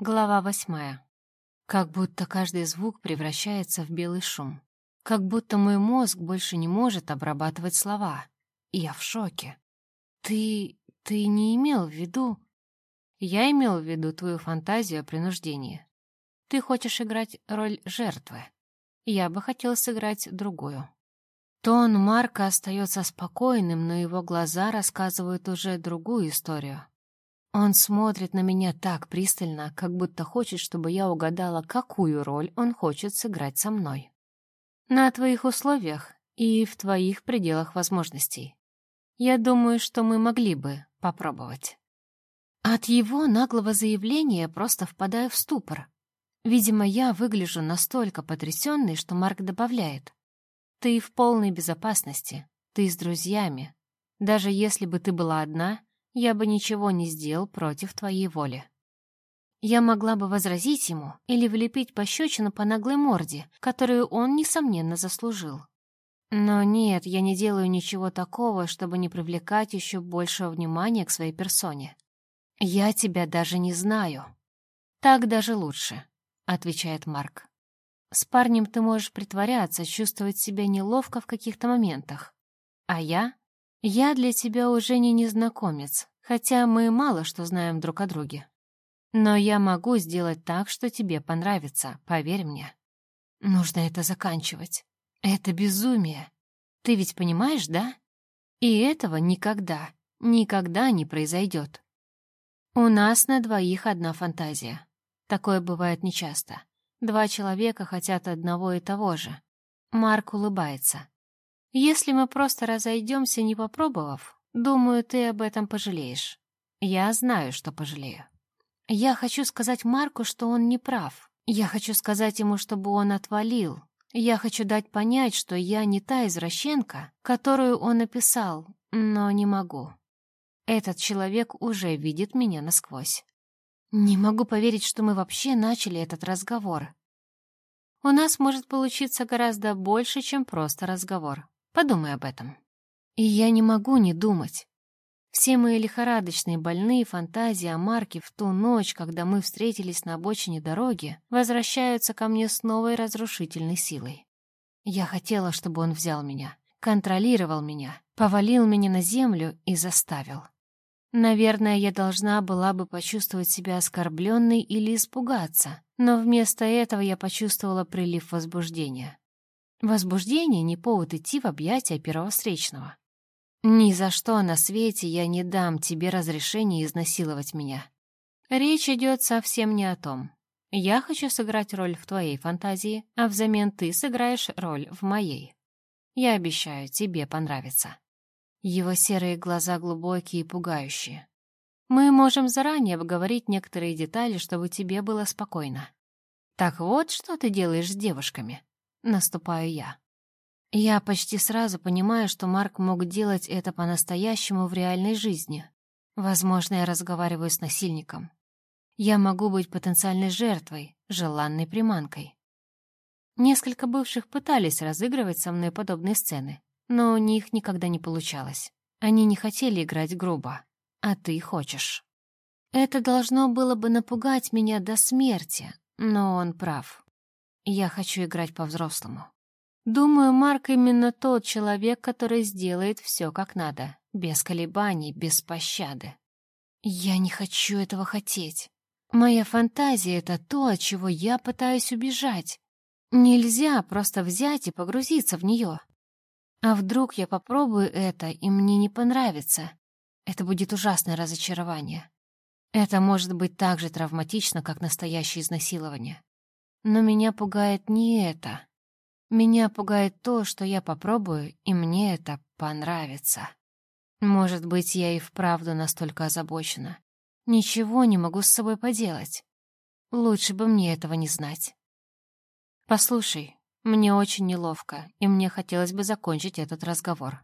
Глава восьмая. Как будто каждый звук превращается в белый шум. Как будто мой мозг больше не может обрабатывать слова. Я в шоке. Ты... ты не имел в виду... Я имел в виду твою фантазию о принуждении. Ты хочешь играть роль жертвы. Я бы хотел сыграть другую. Тон Марка остается спокойным, но его глаза рассказывают уже другую историю. Он смотрит на меня так пристально, как будто хочет, чтобы я угадала, какую роль он хочет сыграть со мной. На твоих условиях и в твоих пределах возможностей. Я думаю, что мы могли бы попробовать. От его наглого заявления просто впадаю в ступор. Видимо, я выгляжу настолько потрясенной, что Марк добавляет. Ты в полной безопасности, ты с друзьями. Даже если бы ты была одна, я бы ничего не сделал против твоей воли. Я могла бы возразить ему или влепить пощечину по наглой морде, которую он, несомненно, заслужил. Но нет, я не делаю ничего такого, чтобы не привлекать еще большего внимания к своей персоне. Я тебя даже не знаю. Так даже лучше, отвечает Марк. С парнем ты можешь притворяться, чувствовать себя неловко в каких-то моментах. А я я для тебя уже не незнакомец, хотя мы мало что знаем друг о друге. Но я могу сделать так, что тебе понравится, поверь мне. Нужно это заканчивать. Это безумие. Ты ведь понимаешь, да? И этого никогда, никогда не произойдет. У нас на двоих одна фантазия. Такое бывает нечасто. Два человека хотят одного и того же. Марк улыбается. Если мы просто разойдемся, не попробовав, думаю, ты об этом пожалеешь. Я знаю, что пожалею. Я хочу сказать Марку, что он не прав. Я хочу сказать ему, чтобы он отвалил. Я хочу дать понять, что я не та извращенка, которую он описал, но не могу. Этот человек уже видит меня насквозь. Не могу поверить, что мы вообще начали этот разговор. У нас может получиться гораздо больше, чем просто разговор. Подумай об этом. И я не могу не думать. Все мои лихорадочные больные фантазии о Марке в ту ночь, когда мы встретились на обочине дороги, возвращаются ко мне с новой разрушительной силой. Я хотела, чтобы он взял меня, контролировал меня, повалил меня на землю и заставил. Наверное, я должна была бы почувствовать себя оскорбленной или испугаться, но вместо этого я почувствовала прилив возбуждения. Возбуждение — не повод идти в объятия первого встречного. Ни за что на свете я не дам тебе разрешения изнасиловать меня. Речь идет совсем не о том. Я хочу сыграть роль в твоей фантазии, а взамен ты сыграешь роль в моей. Я обещаю, тебе понравится. Его серые глаза глубокие и пугающие. Мы можем заранее обговорить некоторые детали, чтобы тебе было спокойно. Так вот, что ты делаешь с девушками. Наступаю я. Я почти сразу понимаю, что Марк мог делать это по-настоящему в реальной жизни. Возможно, я разговариваю с насильником. Я могу быть потенциальной жертвой, желанной приманкой. Несколько бывших пытались разыгрывать со мной подобные сцены, но у них никогда не получалось. Они не хотели играть грубо, а ты хочешь. Это должно было бы напугать меня до смерти, но он прав. Я хочу играть по-взрослому. Думаю, Марк именно тот человек, который сделает все как надо, без колебаний, без пощады. Я не хочу этого хотеть. Моя фантазия — это то, от чего я пытаюсь убежать. Нельзя просто взять и погрузиться в нее. А вдруг я попробую это, и мне не понравится? Это будет ужасное разочарование. Это может быть так же травматично, как настоящее изнасилование. Но меня пугает не это. Меня пугает то, что я попробую, и мне это понравится. Может быть, я и вправду настолько озабочена. Ничего не могу с собой поделать. Лучше бы мне этого не знать. Послушай, мне очень неловко, и мне хотелось бы закончить этот разговор.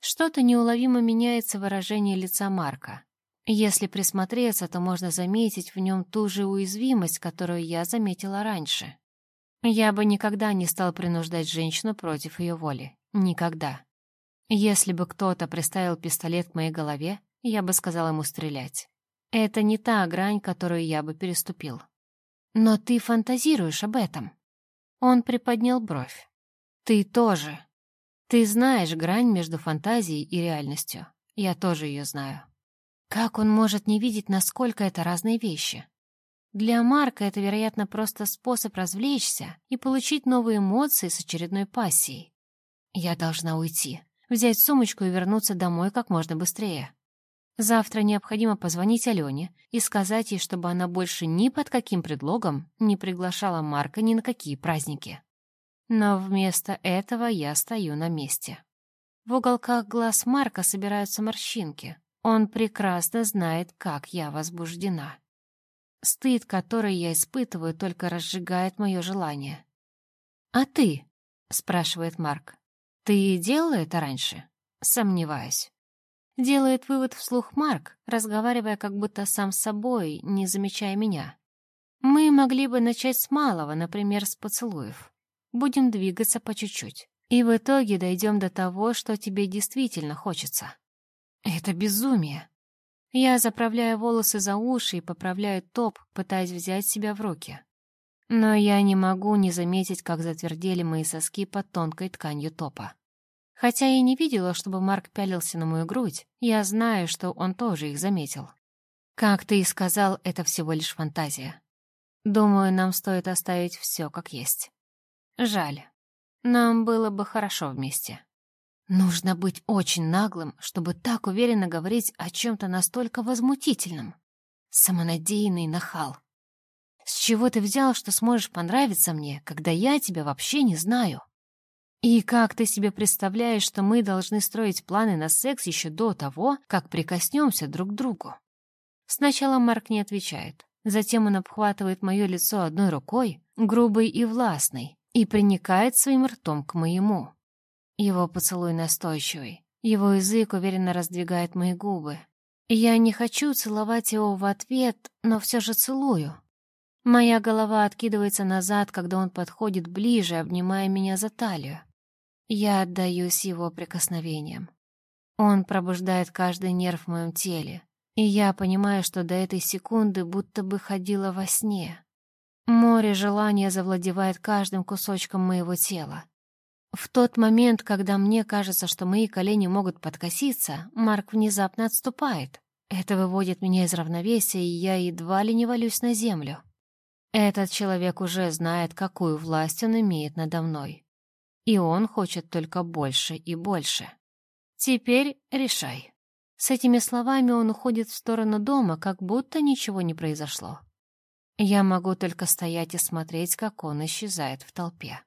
Что-то неуловимо меняется выражение лица Марка. Если присмотреться, то можно заметить в нем ту же уязвимость, которую я заметила раньше. Я бы никогда не стал принуждать женщину против ее воли. Никогда. Если бы кто-то приставил пистолет к моей голове, я бы сказал ему стрелять. Это не та грань, которую я бы переступил. Но ты фантазируешь об этом. Он приподнял бровь. Ты тоже. Ты знаешь грань между фантазией и реальностью. Я тоже ее знаю. Как он может не видеть, насколько это разные вещи? Для Марка это, вероятно, просто способ развлечься и получить новые эмоции с очередной пассией. Я должна уйти, взять сумочку и вернуться домой как можно быстрее. Завтра необходимо позвонить Алене и сказать ей, чтобы она больше ни под каким предлогом не приглашала Марка ни на какие праздники. Но вместо этого я стою на месте. В уголках глаз Марка собираются морщинки. Он прекрасно знает, как я возбуждена. Стыд, который я испытываю, только разжигает мое желание. «А ты?» — спрашивает Марк. «Ты делала это раньше?» «Сомневаюсь». Делает вывод вслух Марк, разговаривая как будто сам с собой, не замечая меня. Мы могли бы начать с малого, например, с поцелуев. Будем двигаться по чуть-чуть. И в итоге дойдем до того, что тебе действительно хочется. Это безумие. Я заправляю волосы за уши и поправляю топ, пытаясь взять себя в руки. Но я не могу не заметить, как затвердели мои соски под тонкой тканью топа. Хотя я не видела, чтобы Марк пялился на мою грудь, я знаю, что он тоже их заметил. Как ты и сказал, это всего лишь фантазия. Думаю, нам стоит оставить все как есть. Жаль. Нам было бы хорошо вместе. Нужно быть очень наглым, чтобы так уверенно говорить о чем-то настолько возмутительном. Самонадеянный нахал. С чего ты взял, что сможешь понравиться мне, когда я тебя вообще не знаю? И как ты себе представляешь, что мы должны строить планы на секс еще до того, как прикоснемся друг к другу? Сначала Марк не отвечает. Затем он обхватывает мое лицо одной рукой, грубой и властной, и приникает своим ртом к моему. Его поцелуй настойчивый. Его язык уверенно раздвигает мои губы. Я не хочу целовать его в ответ, но все же целую. Моя голова откидывается назад, когда он подходит ближе, обнимая меня за талию. Я отдаюсь его прикосновениям. Он пробуждает каждый нерв в моем теле, и я понимаю, что до этой секунды будто бы ходила во сне. Море желания завладевает каждым кусочком моего тела. В тот момент, когда мне кажется, что мои колени могут подкоситься, Марк внезапно отступает. Это выводит меня из равновесия, и я едва ли не валюсь на землю. Этот человек уже знает, какую власть он имеет надо мной. И он хочет только больше и больше. Теперь решай. С этими словами он уходит в сторону дома, как будто ничего не произошло. Я могу только стоять и смотреть, как он исчезает в толпе.